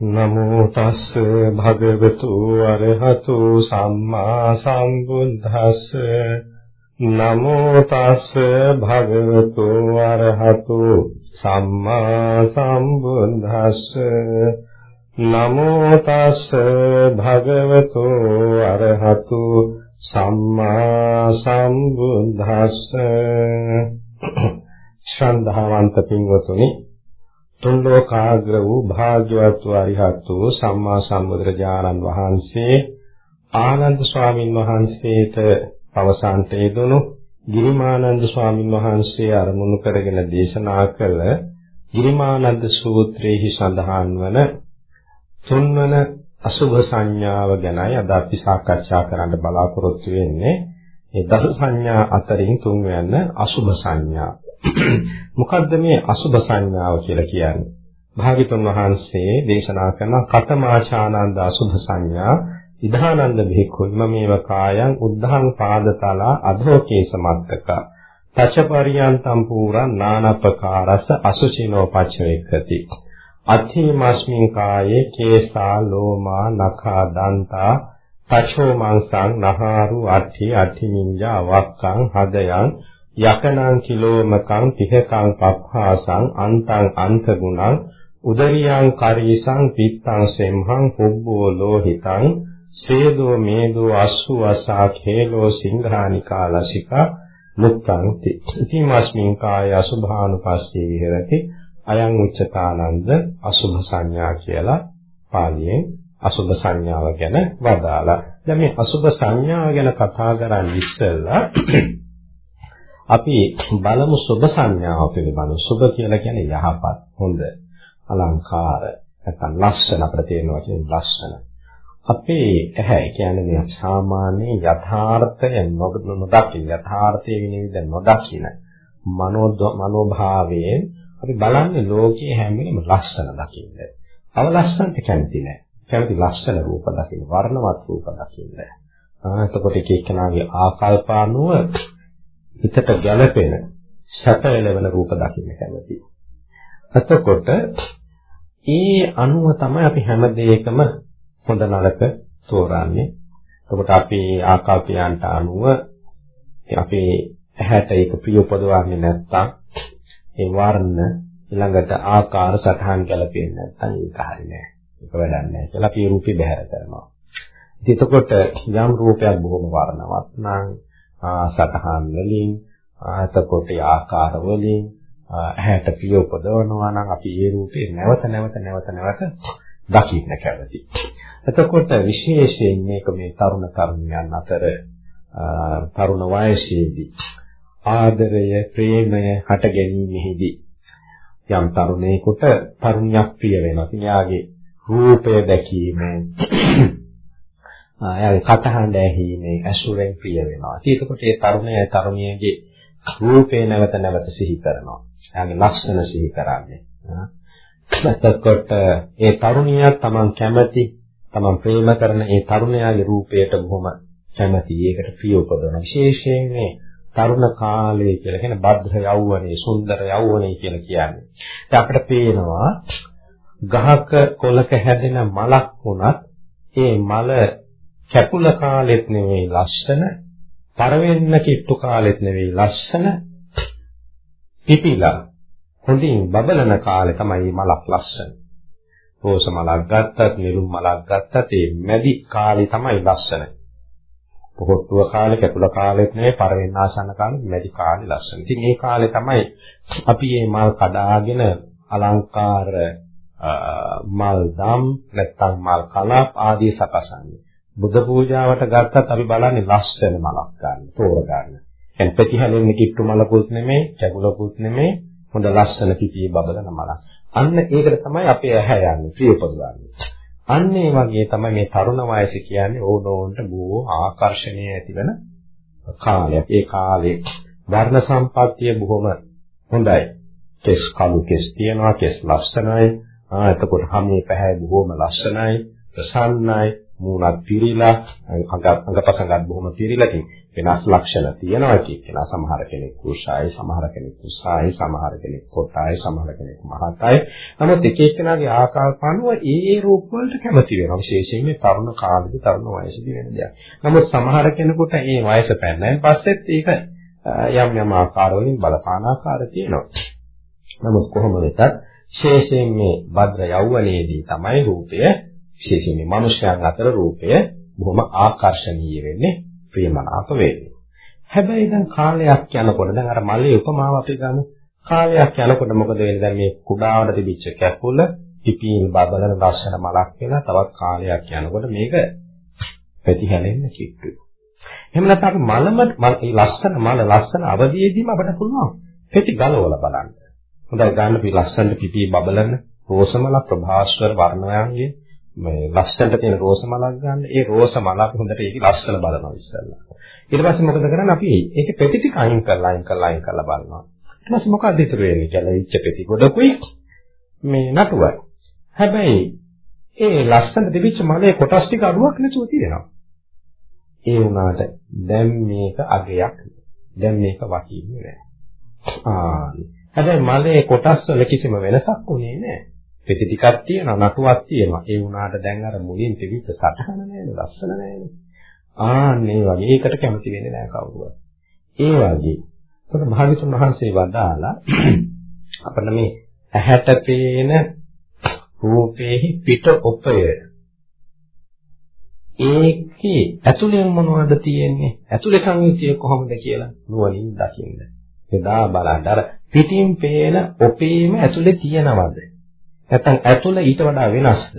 නමෝ තස් භගවතු අරහතු සම්මා සම්බුද්දස්ස. නමෝ තස් භගවතු අරහතු සම්මා සම්බුද්දස්ස. නමෝ තස් භගවතු අරහතු සම්මා සම්බුද්දස්ස. ශ්‍රද්ධාවන්ත පින්වතුනි තුන් ලෝකාග්‍ර වූ භාග්‍යවත් වූ අරිහත් වූ සම්මා සම්බුදුරජාණන් වහන්සේ ආනන්ද ස්වාමින් වහන්සේට පවසන්ට යෙදුණු ගිරිමානන්ද ස්වාමින් වහන්සේ අරමුණු කරගෙන දේශනා කළ ගිරිමානන්ද සූත්‍රයේහි සඳහන් වන තුන්වන අසුභ සංඥාව ගැනයි අද අපි සාකච්ඡා කරන්න බලාපොරොත්තු වෙන්නේ. ඒ දස සංඥා අතරින් තුන්වැන්න අසුභ සංඥා. මොකද්ද මේ අසුභ සංඥාව කියලා කියන්නේ? භාග්‍යතුන් වහන්සේ දේශනා කරන කතමාචානන්ද අසුභ සංඥා ඉදානන්ද භික්ඛුන්ම මේව කායං උද්ධං පාදතලා අධෝකේ සමත්තක තචපරියන්තම් පුරා නානපකාරස අසුචිනෝ පච්චවේක්ඛති අත්ථීමස්මින් කායේ කේසා ලෝමා නඛා දන්තා තචෝ මංසං නහාරු අට්ඨි අට්ඨි නිඤ්ඤා වක්කං හදයන් යකනං කිලෝමකං පිහකං පප්පාසං අන්තං අන්ත ගුණං උදරියං කරීසං පිත්තං සෙම්හං පුබ්බෝ ලෝහිතං සේදෝ මේදෝ අස්සු අසා khelo සිංහානිකා ලසිකා මුත්තං ඉතිමස්මින් කාය අසුභානුපස්සේ විහෙරති අයං උච්චතානන්ද අසුභ සංඥා කියලා පාලියෙන් අසුභ සංඥාව ගැන වදාලා. දැන් මේ අසුභ සංඥාව ගැන කතා කරන්නේ ඉස්සෙල්ලා අපි බලමු සුභ සංඥාව පිළිබඳව. සුභ කියලා කියන්නේ යහපත්, හොඳ, අලංකාර, නැත්නම් ලස්සන අපිට තේරෙන වචනේ ලස්සන. අපේ ඇහැ කියන්නේ මේ සාමාන්‍ය යථාර්ථය නොදකින යථාර්ථයේ විනිවිද නොදකින මනෝ මනෝභාවයෙන් අපි බලන්නේ ලෝකයේ හැම වෙලෙම ලස්සන දකින්න. අවලස්සනට කැමති නැහැ. කැමති ලස්සන රූප දකින්න, වර්ණවත් රූප දකින්න. ආ එතකොට එක එක්කෙනාගේ ආකල්පානුව හිතට ගැළපෙන සැප වෙලවන රූප දකින්න කැමතියි. එතකොට ඒ අනුව තමයි අපි හැම දෙයකම හොඳ නරක තෝරන්නේ. එතකොට අපි ආකල්පයන්ට අනුව අපේ ඇහැට ඒක ප්‍රිය උපදවන්නේ නැත්තම් ඒ වර්ණ ඊළඟට ආකාර සටහන් ගැලපෙන්නේ නැත්තම් ඒක හරියන්නේ නැහැ. ඒක වැඩක් නැහැ කියලා අපි රූපي බැහැර කරනවා. ඉතින් එතකොට යම් රූපයක් බොහොම වර්ණවත් නම් සතහන් වලින් එතකොට ආකාර වලින් ඇහැට පිය උපදවනවා නම් අපි ඒ රූපේ නැවත නැවත නැවත නැවත දකින්න කැමති. එතකොට විශේෂයෙන් මේක මේ තරුණ තරුණියන් අතර තරුණ වයසේදී ආදරය ප්‍රේමය හට ගැනීමෙහිදී යම් තරුණයෙකුට තරුණියක් ප්‍රිය වෙනවා. එයාගේ රූපය දැකීමෙන් එයාගේ කටහඬ ඇහිීමේ ඇසුරෙන් ප්‍රිය වෙනවා. ඉතින් එතකොට ඒ තරුණයා තරුණියගේ රූපේ නැවත නැවත සිහි කරනවා. එයාගේ ලක්ෂණ සිහි කරන්නේ. එතකොට ඒ තරුණියා තමන් කැමති තමන් ප්‍රේම කරන ඒ තරුණයාගේ රූපයට බොහොම කැමති. ඒකට ප්‍රිය උපදවන විශේෂයෙන් මේ තරුණ කාලය කියලා කියන භද්‍ර යෞවනයේ සුන්දර යෞවනයේ කියලා කියන්නේ. දැන් අපිට පේනවා ගහක කොලක හැදෙන මලක් වුණත් ඒ මල කැපුල කාලෙත් නෙවෙයි ලස්සන, පරවෙන්න කිට්ටු කාලෙත් නෙවෙයි ලස්සන, පිපිලා හොඳින් බබලන කාලේ තමයි මලක් ලස්සන. රෝස මලක් ගත්තත්, නිරුම් මලක් ගත්තත් ඒ මැදි කාලේ තමයි ලස්සන. පොහොට්ටුව කාලේ, කැපුල කාලෙත් නෙවෙයි, පරවෙන්න ආසන්න කාලේ මැදි කාලේ ලස්සන. ඉතින් මේ කාලේ තමයි අපි මේ මල් කඩාගෙන අලංකාර මල් දම් නැත්නම් මල් කලප් ආදී සකසන්නේ. බුද්ධ පූජාවට ගත්තත් අපි බලන්නේ ලස්සන මලක් ගන්න, තෝරගන්න. يعني ප්‍රතිහලින්න කිට්ටු මලකුත් නෙමෙයි, කැගුලකුත් නෙමෙයි, හොඳ ලස්සන පිටියේ බබලන මලක්. අන්න ඒකට තමයි අපේ ඇහැ යන්නේ, ප්‍රිය උපදවන්නේ. අන්න ඒ වගේ තමයි මේ තරුණ වයස කියන්නේ ඕනෝන්ට බොහෝ ආකර්ෂණය ඇතිවන කාලයක්. ඒ කාලේ වර්ණ සම්පත්තිය බොහොම හොඳයි. කෙස් කළු කෙස් තියනවා, කෙස් ලස්සනයි. ආ එතකොට හැමේ පැහැ බොහොම ලස්සනයි. ප්‍රසන්නයි මූණත් පිරීලා අඟපසඟත් බොහොම පිරීලා වෙනස් ලක්ෂණ තියෙනවා කියලා සමහර කෙනෙක් කුෂායි සමහර කෙනෙක් කුසායි සමහර කෙනෙක් කොටායි සමහර කෙනෙක් මහතයි නමුත් එක එක්කෙනාගේ ආකාරපණුව ඒ ඒ රූප වලට කැමති වෙනවා විශේෂයෙන් මේ තරුණ කාලෙදි තරුණ වයසේදී වෙන දෙයක්. නමුත් සමහර කෙනෙකුට මේ වයස පැනනයින් පස්සෙත් ඒක යම් යම් ආකාර වලින් බලපාන ආකාර තියෙනවා. නමුත් කොහොම වෙතත් විශේෂයෙන් මේ භද්‍ර යෞවනයේදී තමයි රූපය විශේෂයෙන් මේ මනුෂ්‍යයන් අතර රූපය බොහොම ආකර්ශනීය වෙන්නේ ප්‍රියමනාප වෙන්නේ. හැබැයි දැන් කාලයක් යනකොට දැන් අර මලේ උපමාව අපි ගමු. කාලයක් යනකොට මොකද වෙන්නේ දැන් මේ කුඩාවට තිබිච්ච කැපුල පිපිල් බබලන ලස්සන මලක් වෙලා තවත් කාලයක් යනකොට මේක පැතිහැලෙන්න කිට්ටුයි. එහෙම නැත්නම් අපි මලම මේ ලස්සන මල ලස්සන අවදියේදීම අපිට පුළුවන් පෙති ගලවලා බලන්න. හොඳයි ගන්න පි ලස්සනට පිපි බබලන රෝසමල ප්‍රභාස්වර වර්ණයන්ගේ මේ ලස්සනට තියෙන රෝස මලක් ගන්න. ඒ රෝස මලක් හොඳට ඒක ලස්සන බලනවා ඉස්සෙල්ලා. ඊට පස්සේ මොකද කරන්නේ අපි ඒක පෙති ටික අයින් කරලා අයින් කරලා අයින් කරලා බලනවා. ඊට පස්සේ මොකක්ද ඉතුරු වෙන්නේ කියලා ඉච්ච පෙති ගොඩකුයි මේ නටුවයි. හැබැයි ඒ ලස්සන දෙවිච්ච මලේ කොටස් ටික අඩුවක් නැතුව තියෙනවා. ඒ වුණාට දැන් මේක අගයක් දැන් මේක වටින්නේ නැහැ. ආ හැබැයි මලේ කොටස් වල කිසිම වෙනසක් උනේ නැහැ. පෙති ටිකක් තියෙනවා නටුවක් තියෙනවා. ඒ වුණාට දැන් අර මුලින් තිබිච්ච සටහන නෑනේ ලස්සන නෑනේ. ආන්නේ වගේ ඒකට කැමති වෙන්නේ නෑ කවුරුවත්. ඒ වගේ. එතකොට භාග්‍යතුන් වහන්සේ වදාලා අපිට මේ ඇහැට පේන රූපේහි පිට ඔපය ඒකේ ඇතුලෙන් මොනවද තියෙන්නේ? ඇතුලේ සංයුතිය කොහොමද කියලා නුවණින් දකින්න. එදා බලන්න අර පිටින් පේන ඔපේම ඇතුලේ තියනවද? නැත්නම් ඇතුළ ඊට වඩා වෙනස්ද?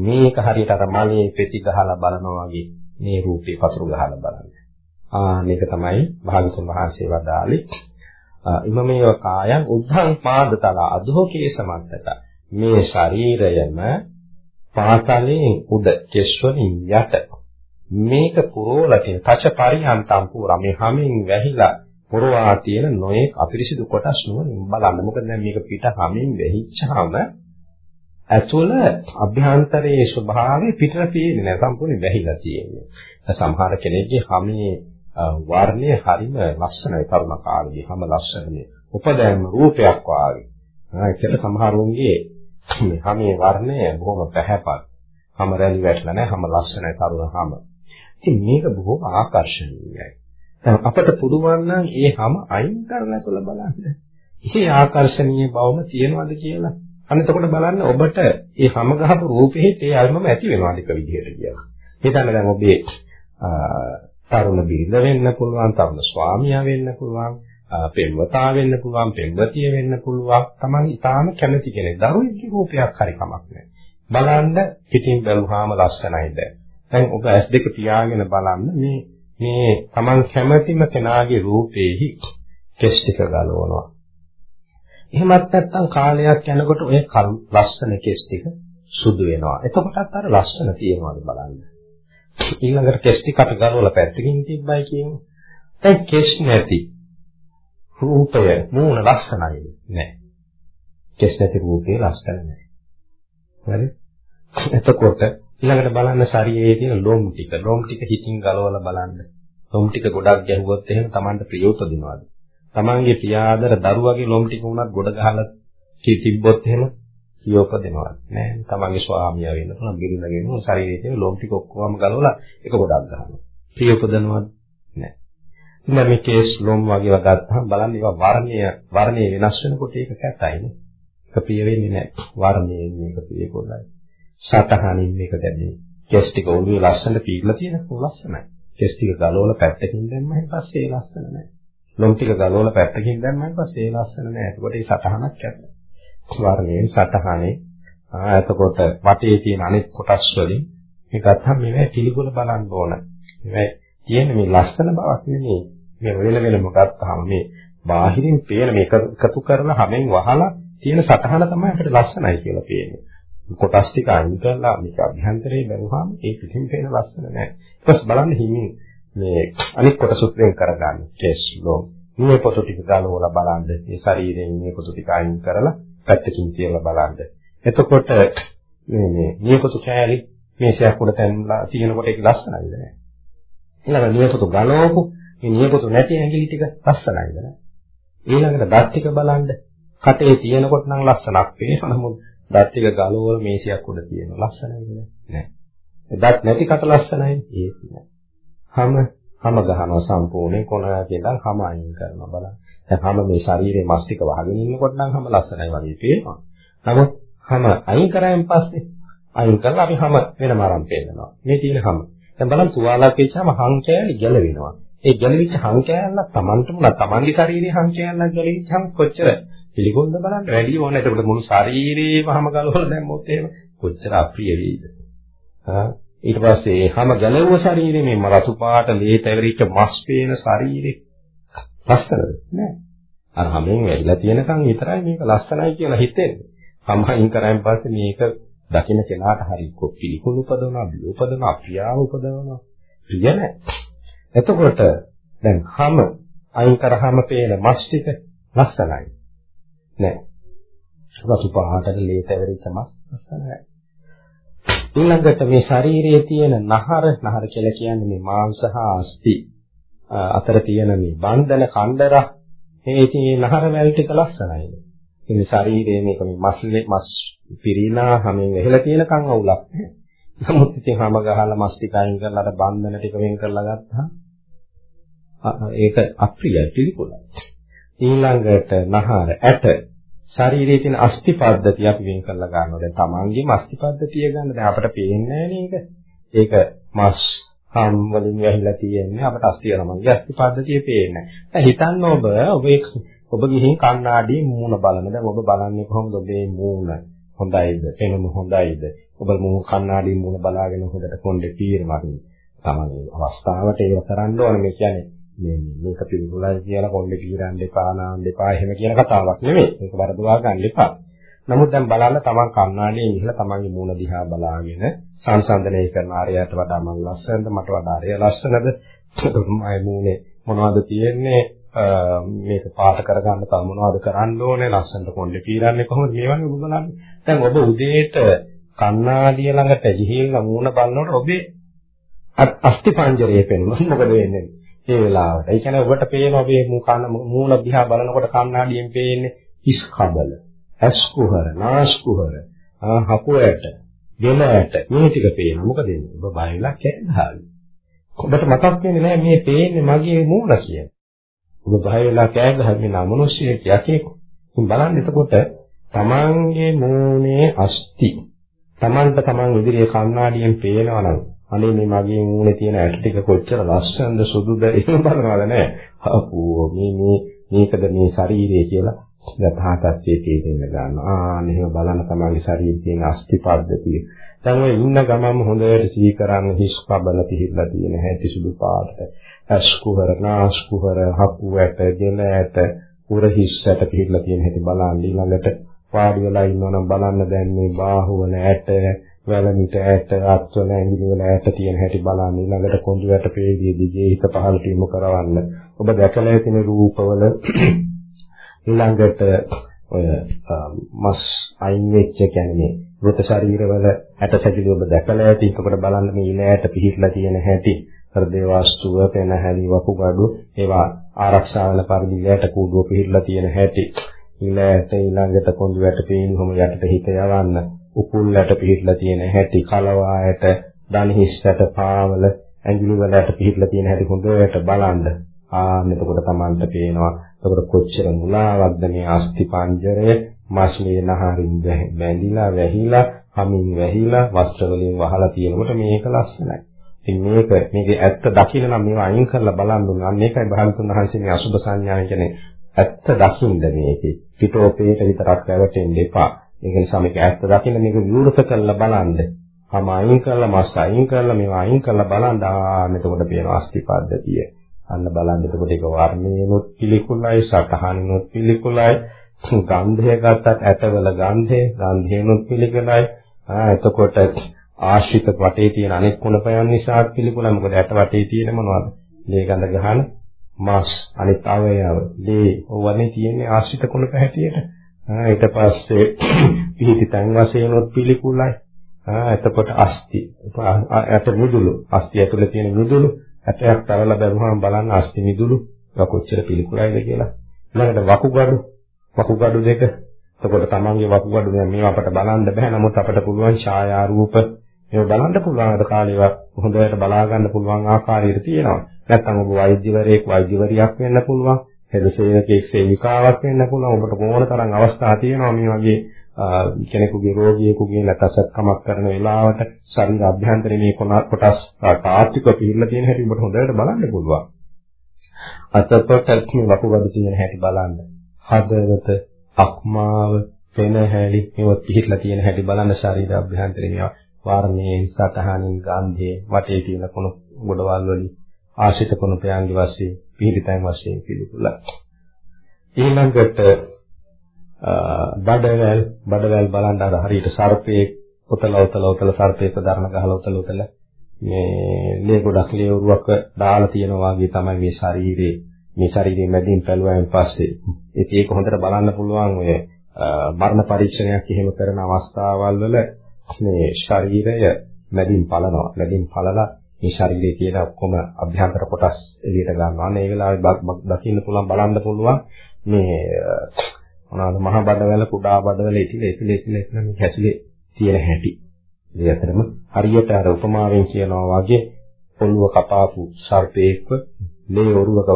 මේක හරියට අර මලේ පෙති ගහලා බලනවා වගේ මේ රූපේ පතුරු ගහලා බලන්න. ආ මේක තමයි භාගතුන් වහන්සේ වදාළේ ඉමමේව කායං උද්ධං පාදතල අධෝකේ සමත්තක මේ ශරීරයම පාතලයෙන් උඩ කෙස්වලින් යට මේක පුරවලා තියෙන තච පරියන්තම් පුරා මේ හැමින් වැහිලා පුරවා තියෙන නොයෙක් අපිරිසිදු කොටස් නුවණින් බලන්න. මොකද දැන් මේක පිට හැමින් වෙහිච්චාම ඇතුළ අභ්‍යන්තරයේ ස්වභාවය පිටට පේන්නේ නැහැ සම්පූර්ණයෙන් වැහිලා තියෙන්නේ. සමහර කෙනෙක්ගේ හැමේ වර්ණය හරිම ලස්සනයි තරුණ කාලේ හැම ලස්සනනේ. උපදෑම රූපයක් වාගේ. ඒකට සමහරුන්ගේ මේ හැමේ වර්ණය බොහොම පැහැපත්. හැම රැලි වැටලා නැහැ හැම ලස්සනයි තරුණ හැම. ඉතින් මේක බොහොම ආකර්ශනීයයි. අපට පුළුවන් නම් ඒ හැම අයින් කරලා තුල බලන්න. ඉහි ආකර්ශනීය බවම තියනවාද කියලා. අන්න එතකොට බලන්න ඔබට මේ හැම ගහපු රූපෙහි ඒ අල්මම ඇති වෙනවා අනික විදිහට කියලා. හිතන්න දැන් ඔබේ තරුණ බිරිඳ වෙන්න පුළුවන්, තරුණ ස්වාමියා වෙන්න පුළුවන්, පෙම්වතා වෙන්න පුළුවන්, පෙම්වතිය වෙන්න පුළුවන්. Taman ඊටාම කැමති කෙනෙක්. දරුවෙක්ගේ රූපයක් හරි කමක් නැහැ. බලන්න පිටින් බැලුවාම ලස්සනයිද? දැන් ඔබ S2 පියාගෙන බලන්න මේ මේ Taman කැමැතිම කෙනාගේ රූපේහි කෙස් ටික ගලවනවා. එහෙමත් නැත්නම් කාලයක් යනකොට ඔය ලස්සන කෙස් ටික සුදු වෙනවා. එතකොටත් අර ලස්සන තියෙනවද බලන්න. ඊළඟට කෙස් ටිකට ගලවලා පැත්තකින් තිබ්බයි කියමු. දැන් කෙස් නැති රූපය මූණ ලස්සනයි නෑ. කෙස් නැති රූපේ ලස්සන නෑ. හරි? එතකොට ඊළඟට බලන්න ශරීරයේ තියෙන ලොම් ටික. ලොම් ටික හිතින් ගලවලා බලන්න. ලොම් ටික ගොඩක් ගැහුවොත් එහෙම Tamanට ප්‍රිය උපදිනවද? Tamanගේ පියාදර දරුවගේ ලොම් ටික උනත් ගොඩ ගහලා තිබ්බොත් එහෙම ප්‍රිය උපදිනවද? නෑ. Tamanගේ ස්වාමියා වෙන්න පුළුවන් බිරිඳගෙන උන ශරීරයේ තියෙන ලොම් ටික ඔක්කොම ගලවලා ඒක ගොඩක් ගහනවා. ප්‍රිය උපදිනවද? නෑ. ඉතින් මේ කේස් ලොම් වගේ වගත්තාම බලන්න ඒවා වර්ණය වර්ණය වෙනස් වෙනකොට ඒක කැතයිනේ. ඒක ප්‍රිය වෙන්නේ නෑ. වර්ණයෙන් මේක ප්‍රිය කොල්ලයි. සතහනින් මේක දැන්නේ. කෙස් ටික ඔළුවේ ලස්සනට පීරලා තියෙන ලස්සනයි. කෙස් ටික ගලවලා පැත්තකින් දැම්මම පස්සේ ඒ ලස්සන නැහැ. ලොම් ටික ගලවලා පැත්තකින් දැම්මම පස්සේ ඒ ලස්සන නැහැ. එතකොට ඒ සතහනක් ඇත. වර්ණයෙන් සතහනේ ආ එතකොට වටේ තියෙන අනෙක් කොටස් වලින් මේ ගත්තම මේවා පිළිගොල බලන්න ඕන. මේ තියෙන මේ ලස්සන බවක් නෙමෙයි. මේ වෙන වෙනම ගත්තාම මේ බාහිරින් පේන මේක එකතු කරලා හැමෙන් වහලා තියෙන සතහන තමයි අපිට ලස්සනයි කියලා පේන්නේ. කොටස් ටික අයින් කරලා මේක අභ්‍යන්තරේ බැලුවාම ඒ පිටින් පේන ලස්සන නෑ. ඊපස් බලන්න හිමින් මේ අනිත් කොටසුත් වෙන් කරගන්න. Case law. මේ පොතු ටික ගලවලා බලන්න. මේ ශරීරයෙන් මේ පොතු ටික අයින් කරලා පැත්තකින් තියලා බලන්න. එතකොට මේ මේ මේ පොතු කෑලි මේසයක් උඩ තැන්ලා තියෙනකොට ඒක ලස්සනයිද නැහැ. ඊළඟ නියපොතු ගලවපු මේ නියපොතු නැති ඇඟිලි ටික ලස්සනයිද නැහැ. ඊළඟට දත් ටික බලන්න කටේ තියෙනකොට නම් ලස්සනක් පේනවා. නමුත් දත් ටික ගලවල මේසයක් උඩ තියෙනවා. ලස්සනයිද නැහැ. දත් නැති කට ලස්සනයි. ඒක නෑ. හැම හැම ගහනවා සම්පූර්ණයෙන් කොනකට ඉඳන් හැම අයින් කරනවා බලන්න. දැන් හැම මේ ශරීරයේ මස් ටික වහගෙන ඉන්නකොට නම් හැම ලස්සනයි වගේ පේනවා. නමුත් හැම අයින් කරායින් පස්සේ අයින් කරලා අපි හැම වෙනම ආරම්භ පේනවා. මේ තියෙන හැම. දැන් බලන්න තුවාලයක් වෙච්චාම හං කෑලි ගැලවෙනවා. ඒ ගැලවිච්ච හං කෑල්ල Tamanටම න තමන්ගේ ශරීරයේ හං කෑල්ලක් ගැලවිච්චාම කොච්චර පිළිගොන්ද බලන්න වැඩි ඕන. එතකොට මුළු ශරීරේම හැම ගලවලා දැම්මොත් එහෙම කොච්චර අප්‍රිය වෙයිද? හා ඊට පස්සේ හැම ගැලවුව ශරීරේ මේ රතු පාට ලේ තැවිරිච්ච මස් පේන ශරීරේ ලස්සනද නෑ. අර හැමෙන් වැහිලා තියෙනකන් විතරයි මේක ලස්සනයි කියලා හිතෙන්නේ. සම්හයින් කරායින් පස්සේ මේක දකින්න කෙනාට හරි පිළිකුල් උපදවනවා, උපදවනවා, ප්‍රියාව උපදවනවා. ප්‍රිය නැහැ. එතකොට දැන් හැම අයින් කරාම පේන මස් ටික ලස්සනයි. නෑ. රතු පාටට ලේ තැවරිච්ච මස් ලස්සනයි. ඊළඟට මේ ශරීරයේ තියෙන නහර නහර කියලා කියන්නේ මේ මාංශ හා අස්ථි අතර තියෙන මේ බන්ධන කණ්ඩර මේ තියෙන නහර වැල් ටික ලස්සනයි. ඉතින් ශරීරයේ මේක මේ මස්ලේ මස් පිරීලා හැමෙන් වෙහෙලා තියෙනකන් අවුලක් නැහැ. නමුත් ඉතින් හැම ගහලා මස් ටික අයින් කරලා අර බන්ධන ටික වෙන් කරලා ගත්තා. ඒක අප්‍රියයි පිළිකුලයි. ඊළඟට නහර ඇට ශරීරයේ තියෙන අස්ථි පද්ධතිය අපි වෙන් කරලා ගන්නවා. දැන් තමන්ගේම අස්ථි පද්ධතිය ගන්න. දැන් අපිට පේන්නේ නැහැ ඒක මස් හම් වලින් වැහිලා තියෙන්නේ අපට අස්ථිය තමන්ගේ අස්ථි පද්ධතිය පේන්නේ. දැන් හිතන්න ඔබ ඔබ ඔබ ගිහින් කණ්ණාඩියේ මූණ බලන. දැන් ඔබ බලන්නේ කොහොමද ඔබේ මූණ? හොඳයිද? පෙනුම හොඳයිද? ඔබ මූණ කණ්ණාඩියේ මූණ බලාගෙන හොඳට කොණ්ඩේ පීරමක්. තමයි අවස්ථාවට ඒක කරන්න ඕනේ. මේ කියන්නේ මේ මේක පිළිගුලයි කියලා කොණ්ඩේ පීරන්න එපා, නාන්න එපා එහෙම කියන කතාවක් නෙමෙයි. ඒක වරදවා ගන්න එපා. නමුත් දැන් බලන්න තමන් කණ්ණාඩියේ ඉහළ තමන්ගේ මූණ දිහා බලාගෙන සංසන්දනය කරන ආරයට වඩා මම ලස්සනද මට වඩා ආරය ලස්සනද? මගේ මූණේ මොනවද තියෙන්නේ? මේක පාට කරගන්න තව මොනවද කරන්න ඕනේ? ලස්සනට කොණ්ඩේ පීරන්නේ කොහොමද? මේ වගේ ඔබ බලන්නේ දැන් ඔබ උදේට කණ්ණාඩිය ළඟට ගිහිල්ලා මූණ බලනකොට ඔබේ අස්ති පංජරයේ පෙනුනොත් මොකද වෙන්නේ? ඒ වෙලාවට. ඒ කියන්නේ ඔබට පේන ඔබේ මුඛන මූණ දිහා බලනකොට කණ්ණාඩියෙන් පේන්නේ හිස් කබල ඇස් කුහර නාස් කුහර හපු ඇට ගෙල ඇට. මේ ටික පේනවා. මොකද ඔබ බය වෙලා කෑගහන්නේ ඔබට මතක් වෙන්නේ නැහැ මේ පේන්නේ මගේ මූණ කියන්නේ ඔබ බය වෙලා කෑ ගහගෙන අමනුෂ්‍යයෙක් යකෙක්. ඉතින් බලන්න එතකොට තමන්ගේ මූණේ අස්ති. තමන්ට තමන් ඉදිරියේ කණ්ණාඩියෙන් පේනවා නම් අනේ මේ මගේ මූණේ තියෙන ඇට ටික කොච්චර ලස්සනද සුදුද එහෙම බලනවද නැහැ. අපෝ මේ මේ මේකද මේ ශරීරය කියලා යථා තත්ත්වයේ තේරෙන්න ගන්නවා. ආ මෙහෙම බලන තමන්ගේ ශරීරයේ තියෙන අස්ති පද්ධතිය. දැන් ඔය ඉන්න ගමම හොඳට සිහි කරන්න හිස් කබල පිහිටලා තියෙන හැටි සුදු පාටට. ඇස් කුහර, නාස් කුහර, හපු ඇට, ගෙල ඇට, උර හිස්සට පිළිලා තියෙන හැටි බලන්න ඊළඟට වාඩි වෙලා ඉන්නවනම් බලන්න දැන් මේ බාහුවල ඇට, වැලමිට ඈට අත්වල ඇඟිලි වල ඈට තියෙන හැටි බලන්න. ඊළඟට කොඳු යට පේදී දිගේ හිත පහළට යොමු කරවන්න. ඔබ දැකලා තියෙන රූපවල ඊළඟට ඔය මස් අයින් වෙච්ච කියන්නේ මృత ශරීරවල ඇට සැකිලි ඔබ දැකලා ඇති. එතකොට බලන්න මේ ඉලෑට පිහිట్లా තියෙන හැටි. හෘදේ වාස්තුව පෙන හැලි වකුගඩු ඒවා ආරක්ෂාවන පරිදි ඉලෑට කූඩුව පිහිట్లా තියෙන හැටි. ඉලෑට ඊළඟට කොඳු වැට පේන කොහොම යටට හිත යවන්න. උකුල්ලට පිළිලා තියෙන හැටි කලවායට දණහිස්සට පාවල ඇඟිලි වලට පිළිලා තියෙන හැටි හොඳට බලන්න ආන්න එතකොට Tamanට පේනවා එතකොට කොච්චර මුලාවක්ද මේ අස්ති පංජරය මාස්ලේ නහරින් බැඳිලා වැහිලා හමින් වැහිලා වස්ත්‍ර වලින් වහලා තියෙනකොට මේක ලස්සනයි ඉතින් මේක මේකේ ඇත්ත දකින්න නම් මේවා අයින් කරලා බලන්න ඕන. අන්න ඒකයි භාගතුන් වහන්සේ මේ අසුබ සංඥා කියන්නේ ඇත්ත දකින්න මේකේ. පිටෝපේට විතරක් වැටෙන්න එපා. ඒක නිසා මේක ඇත්ත දකින්න මේක විවෘත කරලා බලන්න. හැම අයින් කරලා මස් අයින් කරලා මේවා අයින් කරලා බලන්න ආන්න එතකොට පේනවා අස්ති පද්ධතිය. අන්න බලන්න එතකොට ඒක වර්ණයනොත් පිළිකුලයි, සතහනිනොත් පිළිකුලයි, ගන්ධය ගත්තත් ඇටවල ගන්ධය, ගන්ධයනොත් පිළිකුලයි. ආ එතකොට ආශ්‍රිත වටේ තියෙන අනෙක් කුණපයන් නිසා පිළිකුණා මොකද ඇට වටේ තියෙන මොනවද? ලේ ගඳ ගහන මාස් අනිත් අවයව ලේ ඕවනේ තියෙන්නේ ආශ්‍රිත කුණප හැටියට. ඊට පස්සේ පිහිටි තන් වශයෙන් උත් පිළිකුලයි. එතකොට අස්ති ඇට මිදුළු අස්ති ඇතුලේ තියෙන මිදුළු ඇටයක් තරලා බැලුවහම බලන්න අස්ති මිදුළු කොච්චර පිළිකුලයිද කියලා. ඊළඟට වකුගඩු වකුගඩු දෙක එතකොට තමන්ගේ වකුගඩු දැන් මේවා අපට බලන්න බෑ නමුත් අපට පුළුවන් ඡායා රූප මේව බලන්න පුළුවන් අද කාලේ හොඳට බලා ගන්න පුළුවන් ආකාරයට තියෙනවා. නැත්නම් ඔබ වෛද්‍යවරයෙක් වෛද්‍යවරියක් වෙන්න පුළුවන්. හෙදසේනකෙක් සේවිකාවක් වෙන්න පුළුවන්. ඔබට ඕන තරම් අවස්ථා තියෙනවා මේ වගේ කෙනෙකුගේ රෝගියෙකුගේ නැතසත්කමක් කරන වෙලාවට ශරීර අභ්‍යන්තරයේ මේ කොටස් තාත්වික පිළිලා තියෙන හැටි ඔබට හොඳට බලන්න පුළුවන්. අතපොට වකුගඩු තියෙන හැටි බලන්න. හදවත, අක්මාව, පෙනහැලි මේවත් පිළිලා තියෙන හැටි බලන්න ශරීර අභ්‍යන්තරයේ මේවා වර්ණයෙන්, සතහනින්, ගන්ධයෙන්, වටේ තියෙන කුණු ගොඩවල් වලින් ආශිත කුණුපයන්ගේ වශයෙන්, පිළිතයන් වශයෙන් පිළිකුලයි. ඊළඟට බඩවැල් බඩවැල් බලන්න අර හරියට සර්පයේ උතල උතල උතල සර්පයේ ප්‍රධාන ගහලා උතල උතල මේ ලේ ගොඩක් ලේ උරුවක දාලා තියෙනවා වගේ තමයි මේ ශරීරේ මේ ශරීරයේ මැදින් පැලුවායින් පස්සේ. ඉතින් ඒක හොඳට බලන්න පුළුවන් ඔය මරණ පරීක්ෂණයක් එහෙම කරන අවස්ථාවල් වල මේ ශරීරය මැදින් පලනවා. මැදින් පලලා මේ ශරීරයේ තියෙන ඔක්කොම අභ්‍යන්තර කොටස් එළියට ගන්නවා. අනේ ඒ වෙලාවේ දකින්න පුළුවන් බලන්න පුළුවන් මේ මොනවාද මහ බඩවැල කුඩා බඩවැල ඉතිල ඉතිල ඉතිල ඉතිල මේ හැසිලේ තියෙන හැටි. ඒ අතරම හරියට අර උපමාවෙන් කියනවා වගේ පොළුව කපාපු සර්පේක්ව මේ ඔරුවක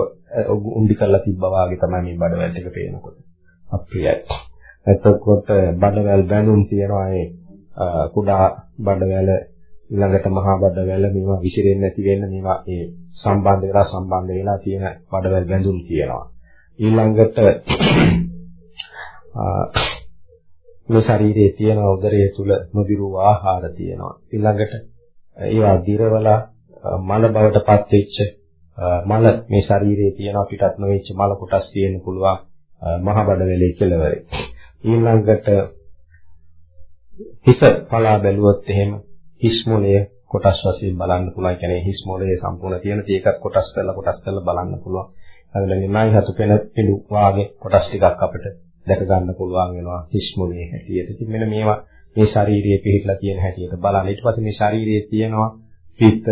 උන්ඩි කරලා තිබ්බා වගේ තමයි මේ බඩවැල් ටික පේනකොට. අප්‍රියයි. එතකොට බඩවැල් බැඳුම් තියනවා ඒ කුඩා බඩවැල ඊළඟට මහා බඩවැල මේවා විසිරෙන්නේ නැති වෙන්න මේවා ඒ සම්බන්ධ වෙලා සම්බන්ධ වෙලා තියෙන බඩවැල් බැඳුම් කියනවා. ඊළඟට මේ ශරීරයේ තියෙන උදරය තුල නොදිරු ආහාර තියෙනවා. ඊළඟට ඒවා දිරවලා මල බවට පත් වෙච්ච මල මේ ශරීරයේ තියෙන පිටත් නොවෙච්ච මල කොටස් තියෙන්න පුළුවන් මහ බඩවැලේ කෙලවරේ. ඊළඟට හිස පලා බැලුවොත් එහෙම හිස් මොළය කොටස් වශයෙන් බලන්න පුළුවන්. කියන්නේ හිස් මොළයේ සම්පූර්ණ තියෙන තේකක් කොටස් කරලා කොටස් කරලා බලන්න පුළුවන්. අදලන්නේ නයි හතු පෙන පිළු වාගේ කොටස් ටිකක් අපිට දැක ගන්න පුළුවන් වෙනවා හිස් මොළයේ හැටියට. ඉතින් මෙන්න මේවා මේ ශාරීරියේ පිහිටලා තියෙන හැටියට බලන්න. ඊට පස්සේ මේ ශාරීරියේ තියෙනවා පිත,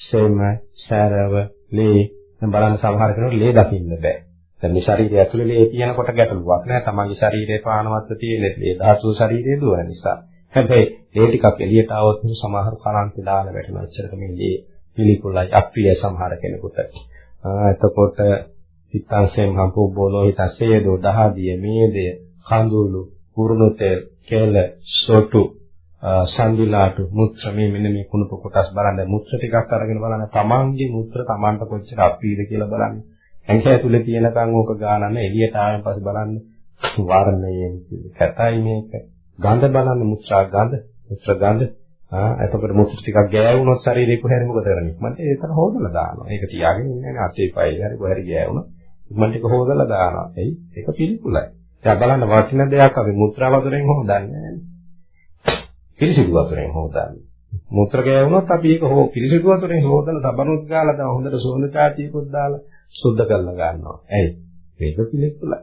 සෙම, සැරව, ලේ. දැන් බලන්න සමහර කෙනෙකුට ලේ දකින්න බෑ. දැන් මේ ශරීරය ඇතුලේ ලේ තියෙනකොට ගැටලුවක් නෑ. තමන්ගේ ශරීරයේ ප්‍රාණවත්ව තියෙන ලේ ධාතු ශරීරයේ දුවන නිසා. හැබැයි ඒ ටිකක් එළියට આવොත් සමහර කරන්ති දාලා වැටෙනවා. එච්චරක මේ ලේ පිළිකුලයි අප්‍රිය සමහර කෙනෙකුට. එතකොට පිටංසයෙන් හම්පුබ්බෝලෝ හිතසේ දෝ දහදිය මේදය කඳුළු කුරුණු තෙල් කෙල සොටු සංදිලාටු මුත්‍ර මේ මෙන්න මේ කුණප කොටස් බලන්න මුත්‍ර ටිකක් අරගෙන බලන්න තමන්ගේ මුත්‍ර තමන්ට කොච්චර අප්‍රීද කියලා බලන්න ඇඟ ඇතුලේ තියෙනකන් ඕක ගානන්න එළියට ආවෙන් පස්සේ බලන්න වර්ණයෙන් කැතයි මේක ගඳ බලන්න මුත්‍රා ගඳ මුත්‍ර ගඳ ආ එතකොට මුත්‍ර ටිකක් ගෑවුනොත් ශරීරේ කොහේරි මොකද කරන්නේ මන්ට ඒකට හොදලා දානවා ඒක තියාගෙන ඉන්නේ නැහැ අතේ පයේ හරි කොහේරි ගෑවුනොත් මන් ටික හොදලා දානවා. එයි ඒක පිළිකුලයි. දැන් බලන්න වටින දෙයක් අපි මුත්‍රා වතුරෙන් හොදන්නේ නැහැ. පිරිසිදු වතුරෙන් හොදන්නේ. මුත්‍ර ගෑවුනොත් අපි ඒක හො පිරිසිදු වතුරෙන් හොදලා සබනුත් ගාලා දැන් හොඳට සුවඳ චාතියකුත් දාලා සුද්ධ කරලා ගන්නවා. ඇයි? ඒක පිළිකුලයි.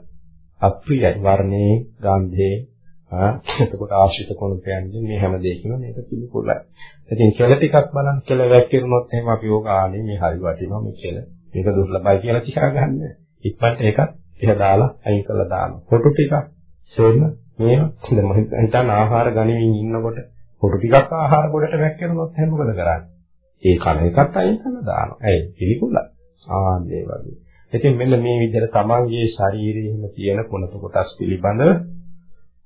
අප්‍රියයි වර්ණේ, ගන්ධේ, ආ එතකොට ආශ්‍රිත කුණුපයන්ගෙන් මේ හැම දෙයකින්ම මේක පිළිකුලයි. ඉතින් කෙල ටිකක් බලන්න කෙල වැක්කිරුණොත් එහෙම අපි ඕක ආනේ මේ හරි වටිනවා මේ කෙල. මේක දුර්ලභයි කියලා තියා ගන්න. ඉක්මනට ඒකත් එහෙ දාලා අයින් කරලා දානවා. කොටු ටිකක් සෙන්න මේවා දැන් මම හිතන ආහාර ගනිමින් ඉන්නකොට කොටු ටිකක් ආහාර ගොඩට වැක්කෙනොත් එහෙනම් මොකද කරන්නේ? ඒ කන එකත් අයින් කරලා දානවා. ඇයි? පිළිකුලයි. ආන්නේ වගේ. ඉතින් මෙන්න මේ විදිහට තමන්ගේ ශරීරයේම තියෙන කුණප කොටස් පිළිබඳව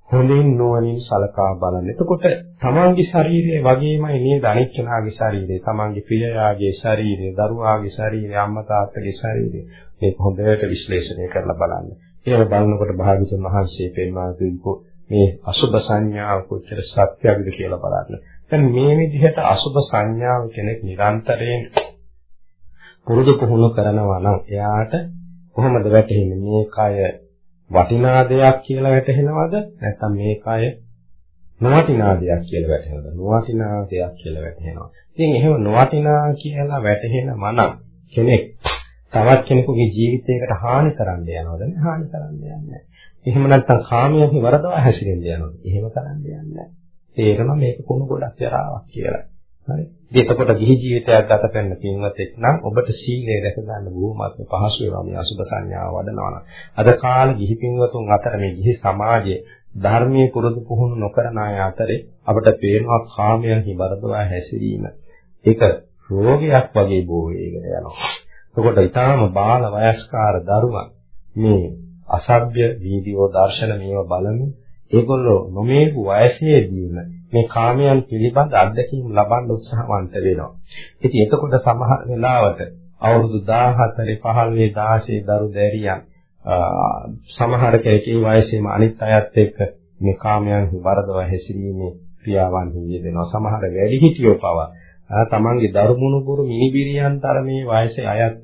හොඳින් නුවණින් සලකා බලන්න. එතකොට තමන්ගේ ශරීරය වගේමයි නේද අනිත් කෙනාගේ ශරීරය, තමන්ගේ ප්‍රියයාගේ ශරීරය, දරුවාගේ ශරීරය, අම්මා තාත්තගේ ශරීරය. මේක හොඳට විශ්ලේෂණය කරලා බලන්න. එහෙම බලනකොට භාග්‍යතුන් වහන්සේ පෙන්වා දීපු මේ අසුබ සංඥාව කොච්චර සත්‍යයක්ද කියලා බලන්න. දැන් මේ විදිහට අසුබ සංඥාව කෙනෙක් නිරන්තරයෙන් පුරුදු පුහුණු කරනවා නම් එයාට කොහොමද වැටහෙන්නේ මේ කය වටිනා දෙයක් කියලා වැටහෙනවද? නැත්නම් මේ කය නොවටිනා දෙයක් කියලා වැටහෙනවද? නොවටිනා දෙයක් කියලා වැටහෙනවා. ඉතින් එහෙම නොවටිනා කියලා වැටහෙන මන කෙනෙක් තවත් කෙනෙකුගේ ජීවිතයකට හානි කරන්න යනවද? හානි කරන්න යන්නේ එහෙම නැත්නම් කාමයෙන් වරදවා හැසිරෙන්න යනවද? එහෙම කරන්න යන්නේ තේරෙනවා මේක කුණු ගොඩක් ජරාවක් කියලා. හරි. ඉතින් එතකොට ගිහි ජීවිතයක් ගත කරන පින්වතෙක් නම් ඔබට සීලය දැක ගන්න බොහොමත්ම පහසු වෙනවා මේ අසුබ සංඥාව වඩනවා නම්. අද කාලේ ගිහි පින්වතුන් අතර මේ ගිහි සමාජයේ ධර්මයේ පුරුදු පුහුණු නොකරන අය අතරේ අපට පේනවා කාමයන් හිබරදවා හැසිරීම. ඒක රෝගයක් වගේ බෝ වේගෙන යනවා. එතකොට ඊටාම බාල වයස්කාර දරුවන් මේ අසභ්‍ය වීඩියෝ දර්ශන මේවා බලමින් ඒගොල්ලෝ නොමේපු වයසේදීම මේ කාමයන් පිළිබඳ අත්දැකීම් ලබන්න උත්සාහවන්ත වෙනවා. ඉතින් එතකොට සමහර වෙලාවට අවුරුදු 14 15 16 දරු දැරියන් සමහර කෙනෙක්ගේ වයසේම අනිත් අයත් එක්ක මේ කාමයන් වරදව හැසිරීමේ ක්‍රියාවන් යෙදෙනවා. සමහර වැඩිහිටියෝ පවා තමන්ගේ දරුමුණුපුරු මිනිබිරියන් තරමේ වයසේ අයත්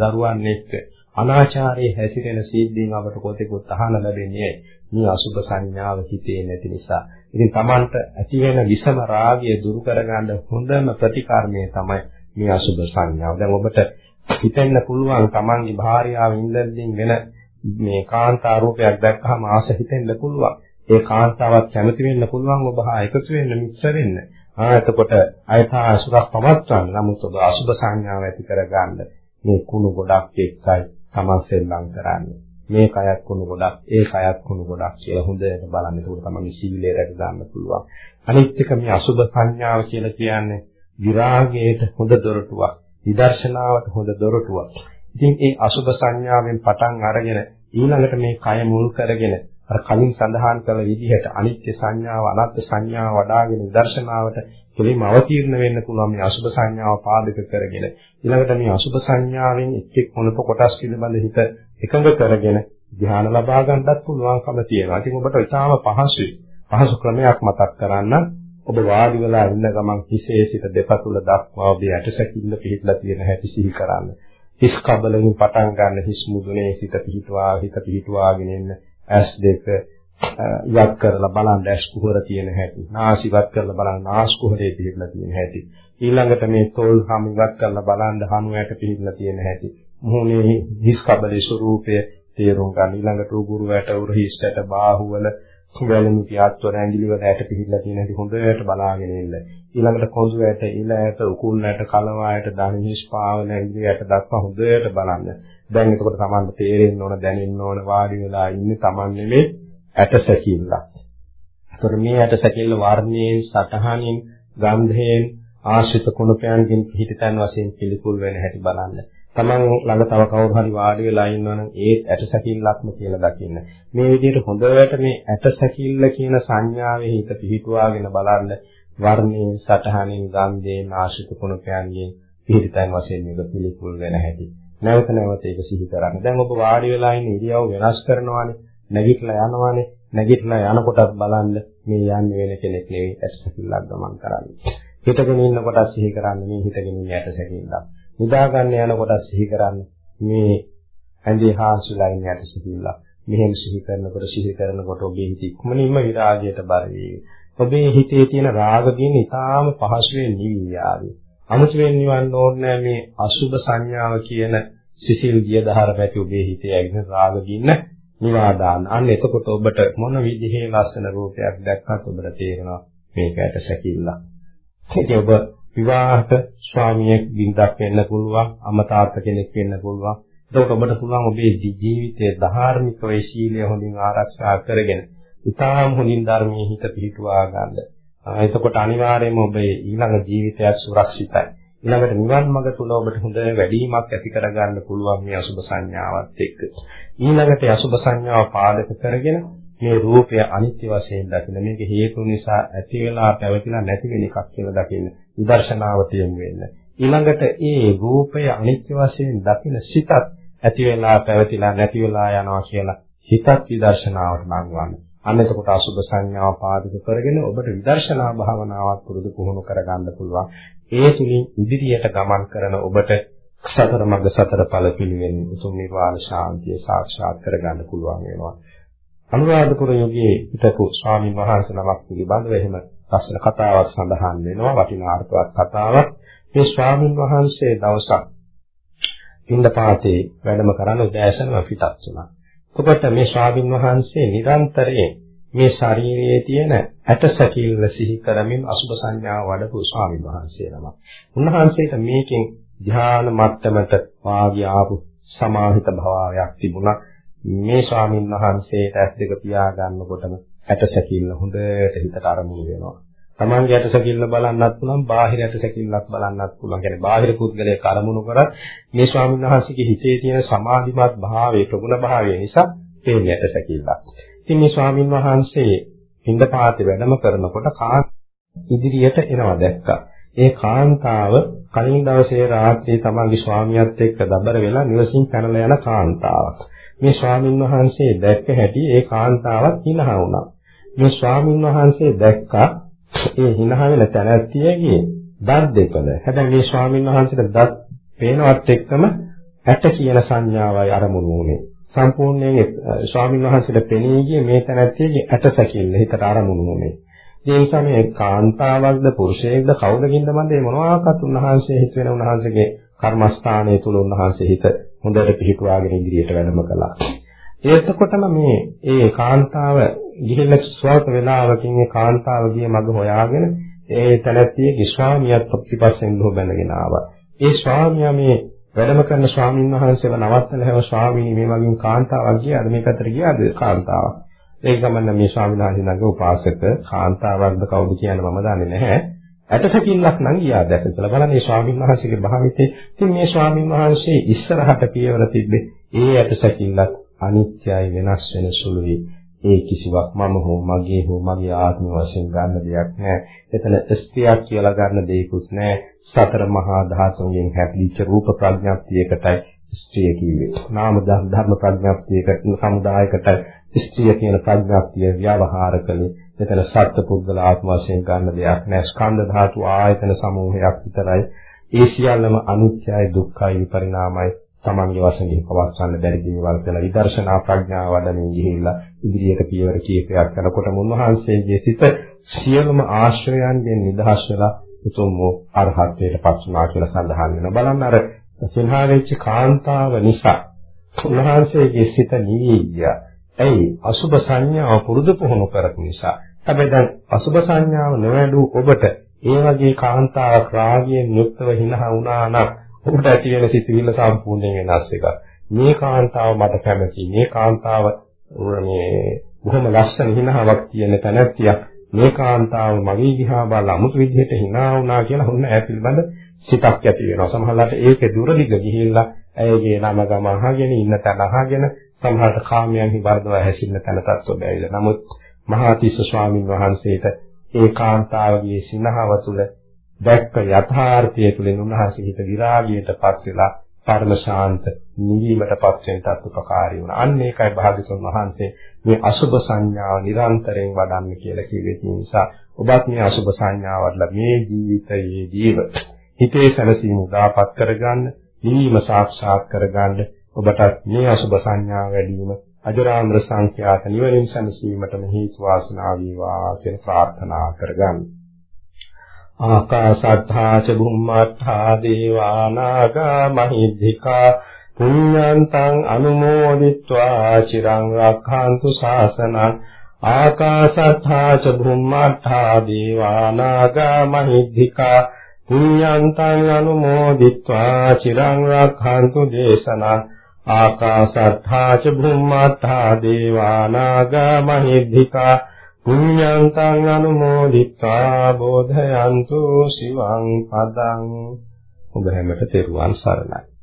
දරුවන් එක්ක අනාචාරයේ හැසිරෙන සිද්ධීන් අපට කොතෙකුත් අහන්න ලැබෙන්නේ මේ අසුභ සංඥාව හිතේ නැති නිසා. ඉතින් Tamanට ඇති වෙන විසම රාගය දුරු කරගන්න හොඳම ප්‍රතිකර්මය තමයි මේ අසුභ සංඥාව. දැන් ඔබට හිතෙන්න පුළුවන් Tamanගේ භාර්යාව ඉඳන්දින් වෙන මේ කාන්තා රූපයක් දැක්කහම ආස හිතෙන්න පුළුවන්. ඒ කාන්තාවත් කැමති වෙන්න පුළුවන් ඔබ හා එකතු වෙන්න මිත්‍ර වෙන්න. ආ එතකොට අයථා අසුරක් පවත්වන්න. නමුත් ඔබ අසුභ සංඥාව ඇති කරගන්න මේ කුණු ගොඩක් එක්කයි තමන් සෙල්ලම් කරන්නේ. මේ කයත් කුණු ගොඩක්, ඒ කයත් කුණු ගොඩක් කියලා හොඳට බලන්න. ඒක තමයි සීලය රැක ගන්න පුළුවන්. අනිත් එක මේ අසුබ සංඥාව කියලා කියන්නේ විරාගයට හොඳ දොරටුවක්, විදර්ශනාවට හොඳ දොරටුවක්. ඉතින් ඒ අසුබ සංඥාවෙන් පටන් අරගෙන ඊළඟට මේ කය මුල් කරගෙන අර කලින් සඳහන් කළ විදිහට අනිත්‍ය සංඥාව අනාත්ම සංඥාව වඩාගෙන විදර්ශනාවට කෙලින්ම අවතීර්ණ වෙන්න පුළුවන් මේ අසුබ සංඥාව පාදක කරගෙන ඊළඟට මේ අසුබ සංඥාවෙන් එක් එක් මොනක කොටස් පිළිබඳ හිත එකඟ කරගෙන ධ්‍යාන ලබා ගන්නත් පුළුවන්කම තියෙනවා. ඉතින් ඔබට ඉතාම පහසුයි. පහසු ක්‍රමයක් මතක් කරන්න ඔබ වාඩි වෙලා ඉන්න ගමන් හිසේ සිට දෙපතුල දක්වා ඔබේ ඇටසැකිල්ල පිහිටලා තියෙන හැටි සිහි කරන්න. හිස් කබලෙන් පටන් ගන්න හිස් මුදුනේ සිට පිහිටවා හිත පිහිටවාගෙන ඉන්න ඇස් දෙක ඉවත් කරලා බලන්න ඇස් කුහර තියෙන හැටි. නාසි ඉවත් කරලා බලන්න නාස් කුහරේ පිළිලා තියෙන හැටි. ඊළඟට මේ තොල් හම් ඉවත් කරලා බලන්න හනු ඇට පිළිලා තියෙන හැටි. මුහුණේ හිස් කබලේ ස්වરૂපය තේරුම් ගන්න. ඊළඟට උගුරු ඇට උර හිස් ඇට බාහුවල වැලෙමි පියාත්වර ඇඟිලි වල ඇට පිළිලා තියෙන හැටි හොඳට බලාගෙන ඉන්න. ඊළඟට කොඳු ඇට, ඉල ඇට, උකුල් ඇට, කලවා ඇට, දණහිස් පාවල ඇඟිලි ඇට දක්වා හොඳට බලන්න. දැන් එතකොට Tamanට තේරෙන්න ඕන, දැනෙන්න ඕන වාඩි වෙලා ඉන්නේ Taman නෙමෙයි ඇටසැකිල්ලක්. ඒතර මේ ඇටසැකිල්ල වර්ණයෙන්, සටහනින්, ගන්ධයෙන්, ආශ්‍රිත කුණපයන්ගෙන් පිහිටතන් වශයෙන් පිළිකුල් වෙන හැටි බලන්න. තමන් ළඟ තව කවුරු හරි වාඩි වෙලා ඉන්නවනම් ඒ ඇටසැකිල්ලක්ම කියලා දකින්න. මේ විදිහට හොඳට මේ ඇටසැකිල්ල කියන සංඥාවේ හිත පිහිටුවාගෙන බලන්න වර්ණයෙන්, සටහනින්, ගන්ධයෙන්, ආශ්‍රිත කුණපයන්ගෙන් පිහිටතන් වශයෙන් මේක පිළිකුල් වෙන හැටි. නැවත නැවත ඒක සිහි කරන්න. දැන් ඔබ වාඩි වෙලා ඉන්න ඉරියව් වෙනස් කරනවානේ. නැගිටලා යනවානේ. නැගිටලා යනකොටත් බලන්න මේ යන්නේ වෙන කෙනෙක් නෙවෙයි ඇටසැකිල්ලක් ගමන් කරන්නේ. හිටගෙන ඉන්නකොට සිහි කරන්න මේ හිටගෙන ඉන්න ඇටසැකිල්ලක්. නිදා ගන්න යනකොට සිහි කරන්න මේ ඇඳේ හාස්විලා ඉන්න ඇටසැකිල්ලක්. මෙහෙම සිහි කරනකොට සිහි කරනකොට ඔබේ හිත ඉක්මනින්ම විරාගයට බර වේවි. ඔබේ හිතේ තියෙන රාග ගින්න ඊටාම පහසුවෙන් නිවි යාවේ. අමුතුවෙන් නිවන්න ඕනේ මේ අසුබ සංඥාව කියන සිසිල් ගිය දහර පැති ඔබේ හිතේ ඇගෙන රාග ගින්න නිවා දාන්න. අන්න එතකොට ඔබට මොන විදිහේ ලස්සන රූපයක් දැක්කත් ඔබට තේරෙනවා මේකට සැකිල්ලක්. ඉතින් ඔබ විවාහක ස්වාමියෙක් බින්දක් වෙන්න පුළුවන්, අමතාර්ථ කෙනෙක් වෙන්න පුළුවන්. එතකොට ඔබට පුළුවන් ඔබේ ජීවිතයේ ධාර්මික වේශීලය හොඳින් ආරක්ෂා කරගෙන, ඊටාම් හොඳින් ධර්මයේ හිත පිහිටුවා ගන්න. එතකොට අනිවාර්යයෙන්ම ඔබේ ඊළඟ ජීවිතයක් සුරක්ෂිතයි. ඊළඟට නිවන් මඟ තුල ඔබට හොඳ වැඩිමක් ඇති කරගන්න පුළුවන් මේ අසුබ සංඥාවත් එක්ක. ඊළඟට අසුබ සංඥාව පාදක කරගෙන මේ රූපය අනිත්‍ය වශයෙන් දකින්න. මේක හේතු නිසා ඇති වෙලා පැවතිලා නැති වෙන එකක් කියලා දකින්න. විදර්ශනාවට යොමු වෙන්න. ඊළඟට ඒ රූපය අනිත්‍ය වශයෙන් දකින්න සිතත් ඇති වෙලා පැවතිලා නැති වෙලා යනවා කියලා හිතත් විදර්ශනාවට නංවන්න. අන්න එතකොට අසුබ සංඥාව පාදක කරගෙන ඔබට විදර්ශනා භාවනාවක් පුරුදු පුහුණු කරගන්න පුළුවන්. ඒ තුලින් ඉදිරියට ගමන් කරන ඔබට සතර මඟ සතර ඵල පිළිවෙලින් උතුම් නිර්වාණ ශාන්තිය සාක්ෂාත් කරගන්න පුළුවන් වෙනවා. අනුරාධපුර යෝගයේ හිටපු ස්වාමීන් වහන්සේ නමක් පිළිබඳව එහෙම ලස්සන කතාවක් සඳහන් වෙනවා වටිනා අර්ථවත් කතාවක්. මේ ස්වාමීන් වහන්සේ දවසක් පින්දපාතේ වැඩම කරන උදෑසනම පිටත් වුණා. එතකොට මේ ස්වාමීන් වහන්සේ නිරන්තරයෙන් මේ ශරීරයේ තියෙන ඇටසැකිල්ල සිහි කරමින් අසුබ සංඥාව වඩපු ස්වාමීන් වහන්සේ නමක්. උන්වහන්සේට මේකෙන් ධ්‍යාන මට්ටමට වාග්ය ආපු සමාහිත භාවයක් තිබුණා. මේ ස්වාමීන් වහන්සේට ඇස් දෙක පියා ගන්නකොටම ඇටසැකිල්ල හොඳට හිතට අරමුණු වෙනවා. තමන්ගේ ඇටසැකිල්ල බලන්නත් පුළුවන්, බාහිර ඇටසැකිල්ලක් බලන්නත් පුළුවන්. කියන්නේ බාහිර පුද්ගලයෙක් අරමුණු කරත් මේ ස්වාමීන් වහන්සේගේ හිතේ තියෙන සමාධිමත් භාවයේ ප්‍රගුණ භාවය නිසා පේන්නේ ඇටසැකිල්ලක්. ඉතින් මේ ස්වාමීන් වහන්සේ පින්දපාතේ වැඩම කරනකොට කා ඉදිරියට එනවා දැක්කා. ඒ කාන්තාව කලින් දවසේ රාත්‍රියේ තමන්ගේ ස්වාමියාත් එක්ක දබර වෙලා නිවසින් පැනලා යන කාන්තාවක්. මේ ස්වාමින් වහන්සේ දැක්ක හැටි ඒ කාන්තාවත් හිනහ වුණා. මේ ස්වාමින් වහන්සේ දැක්කා ඒ හිනහ වෙන තැනැත්තියගේ දත් දෙකල. හැබැයි මේ ස්වාමින් වහන්සේට දත් පේනවත් එක්කම ඇට කියන සංඥාවයි අරමුණු වුනේ. සම්පූර්ණයෙන් ස්වාමින් වහන්සේට පෙනී ගියේ මේ තැනැත්තියගේ ඇට සැකිල්ල හිතට අරමුණු වුනේ. ඒ නිසා මේ කාන්තාවක්ද පුරුෂයෙක්ද කවුදකින්ද මන්ද මොනවාක්වත් උන්වහන්සේ හිත වෙන උන්වහන්සේගේ කර්මස්ථානයේ තුල උන්වහන්සේ හිත හොඳට පිහිටුවාගෙන ඉදිරියට වැඩම කළා. එතකොටම මේ ඒ කාන්තාව ගිහිල්ලා ස්වල්ප වේලාවකින් ඒ කාන්තාව ගිය මඟ හොයාගෙන ඒ තැනැත්තියේ ස්වාමියාත් ප්‍රතිපස්සෙන් ලෝ බැනගෙන ආවා. ඒ ස්වාමියා මේ වැඩම කරන ස්වාමින් වහන්සේව නවත්තලා හැව ස්වාමීනි මේ වගේ කාන්තාවක් ගියාද මේ පැත්තට ගියාද කාන්තාවක්. ඒ ගමන මේ ස්වාමීන් වහන්සේ ළඟ උපාසක කාන්තාවක්ද කවුද කියන මම දන්නේ නැහැ. ඇටසකිල්ලක් නම් ගියා දැක කියලා බලන්න මේ ස්වාමීන් වහන්සේගේ භාවිතේ. ඉතින් මේ ස්වාමීන් වහන්සේ ඉස්සරහට පියවර තිබ්බේ ඒ ඇටසකිල්ලක් අනිත්‍යයි වෙනස් වෙන සුළුයි. ඒ කිසිවක් මම හෝ මගේ හෝ මගේ ආත්ම වශයෙන් ගන්න දෙයක් නෑ. එතන ස්ත්‍රියක් කියලා ගන්න දෙයක්වත් නෑ. සතර මහා ධාතුන්ගෙන් හැදිච්ච රූප ප්‍රඥාප්තියකටයි ස්ත්‍රිය කිව්වේ. නාම ධර්ම ප්‍රඥාප්තියක සමුදායකටයි ස්ත්‍රිය කියන ප්‍රඥාප්තිය ව්‍යවහාර කළේ. එතන සත්ත්ව පුද්ගල ආත්ම වශයෙන් ගන්න දෙයක් නෑ. ස්කන්ධ ධාතු ආයතන සමූහයක් විතරයි. ඒ සියල්ලම අනිත්‍යයි දුක්ඛයි විපරිණාමයි තමන්ගේ වශයෙන් පවත්වන්න බැරි දේවල් කියලා විදර්ශනා ප්‍රඥාව වඩමින් ගිහිල්ලා ඉදිරියට පියවර කීපයක් යනකොට මුන්වහන්සේගේ සිත සියලුම ආශ්‍රයයන්ගෙන් නිදහස් වෙලා උතුම් වූ අරහත්ත්වයට පත් වුණා කියලා සඳහන් වෙනවා. බලන්න අර සිනහා වෙච්ච කාන්තාව නිසා උන්වහන්සේගේ සිත නිවිය. ඇයි? අසුබ සංඥාව පුරුදු පුහුණු කරපු නිසා. හැබැයි දැන් අසුබ සංඥාව නොවැඩූ ඔබට ඒ වගේ කාන්තාවක් රාගයෙන් යුක්තව හිනහා වුණා නම් ඔබට ඇති වෙන සිතුවිල්ල සම්පූර්ණයෙන් වෙනස් එකක්. මේ කාන්තාව මට කැමතියි. මේ කාන්තාව මේ බොහොම ලස්සන හිනාවක් තියෙන තැනැත්තියක්. මේ කාන්තාව මගේ දිහා බලලා අමුතු විදිහට hina වුණා කියලා හොන්න ඈ පිළිබඳ සිතක් ඇති වෙනවා. සමහරවිට ඒකේ දුරදිග ගිහිල්ලා ඇයගේ නම ගම අහගෙන ඉන්න තැන අහගෙන සමහරට කාමයන් හිබර්ධව හැසිරෙන තැන තත්ත්ව බැවිලා. නමුත් මහාතිස්ස ස්වාමින් වහන්සේට ඒ කාන්තාවගේ සිනහව තුළ දැක්ක යථාර්ථය තුළින් උන්වහන්සේ හිත විරාගයටපත් වෙලා පරම ශාන්ත නිවීමටපත් වෙන තත්ත්වකාරී වුණා. අන්න ඒකයි භාග්‍යතුන් වහන්සේ මේ අසුබ සංඥාව නිරන්තරයෙන් වඩන්න කියලා කිව්වේ. ඒ නිසා ඔබත් මේ අසුබ සංඥාවල්ලා මේ ජීවිතයේදීව හිතේ සැලසීම උදාපත් කරගන්න, නිවීම සාක්ෂාත් කරගන්න ඔබටත් මේ අසුබ සංඥාව වැඩි වීම අජරාමර සංඛ්‍යාත නිවනින් සැනසීමටම හේතු වාසනා වේවා කියලා ප්‍රාර්ථනා කරගන්න. ආකාශත්තා ච බුම්මත්තා දේවා නාග මහිද්దికා පුඤ්ඤන්තං අනුමෝදිත්වා චිරං රක්ඛන්තු ශාසනං ආකාශත්තා ච බුම්මත්තා දේවා නාග මහිද්దికා පුඤ්ඤන්තං අනුමෝදිත්වා චිරං රක්ඛන්තු දේශනං ආකාශත්තා ච බුම්මත්තා දේවා නාග මහිද්దికා පුඤ්ඤන්තං අනුමෝදිත්වා බෝධයන්තු සිවං පදං. ඔබ හැමත තෙරුවන් සරණයි.